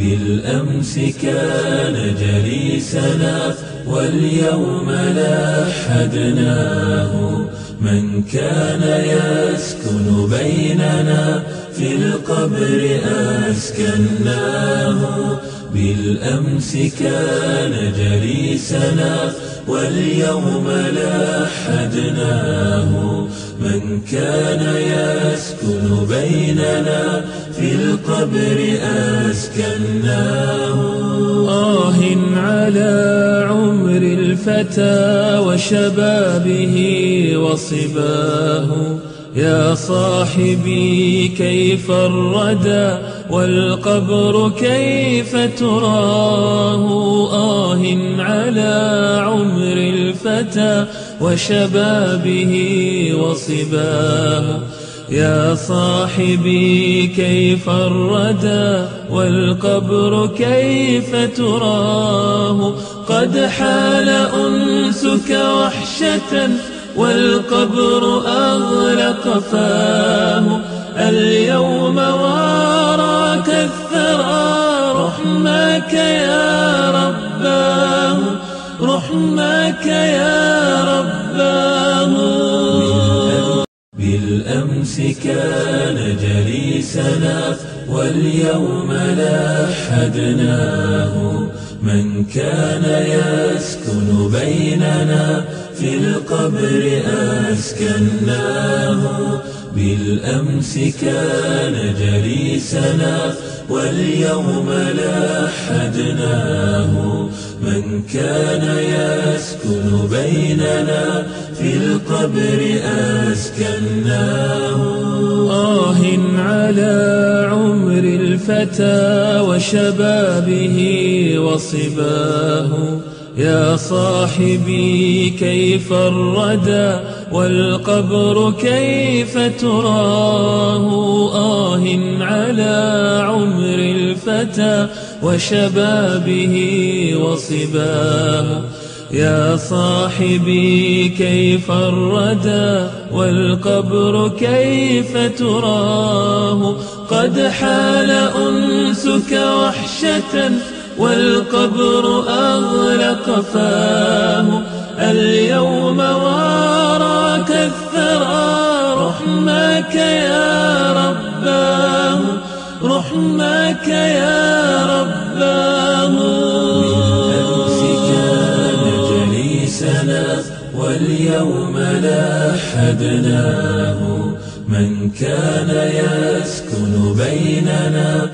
بالأمس كان جليسنا واليوم لحدناه من كان يسكن بيننا في القبر أسكناه بالأمس كان جليسنا واليوم لحدناه من كان يسكن بيننا في القبر أسكناه. آه على عمر الفتى وشبابه وصباه. يا صاحبي كيف الردى؟ والقبر كيف تراه؟ آه على عمر الفتى وشبابه وصباه. يا صاحبي كيف الردى والقبر كيف تراه؟ قد حال أنسك وحشة والقبر أغلق فاه. اليوم واراك الثرى رحمك يا رباه رحمك يا رباه بالأمس كان جليسنا واليوم لحدناه من كان يسكن بيننا في القبر أسكناه. بالأمس كان جليسنا واليوم لحدناه من كان يسكن بيننا في القبر أسكناه. آه على الفتى وشبابه وصباه. يا صاحبي كيف الردى؟ والقبر كيف تراه؟ آه على عمر الفتى وشبابه وصباه. يا صاحبي كيف الردى والقبر كيف تراه؟ قد حال أنسك وحشة والقبر أغلق فاه. اليوم واراك الثرى رحمك يا رباه. رحمك يا رباه. جليسنا واليوم لحدناه من كان يسكن بيننا